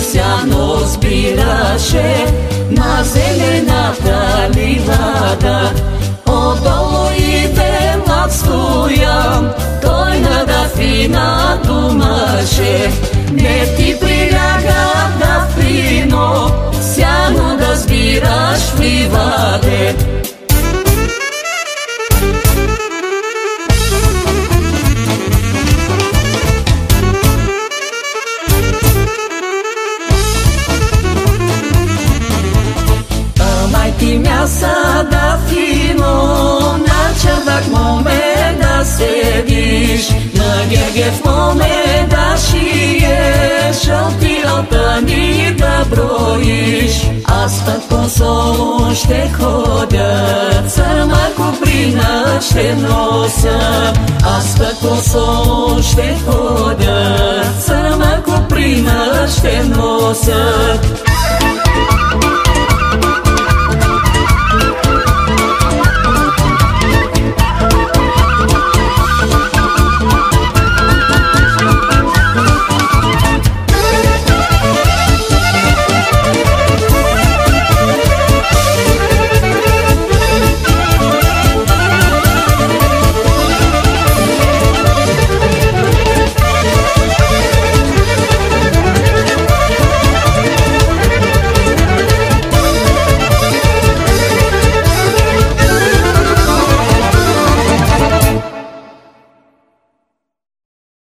сяно спираше на зелената ливада. Седиш На гергев моме да шиеш Жълти алтани да броиш. Аз път по соло ще ходя Сама куприна ще нося. Аз път по соло ще ходя Сама куприна ще нося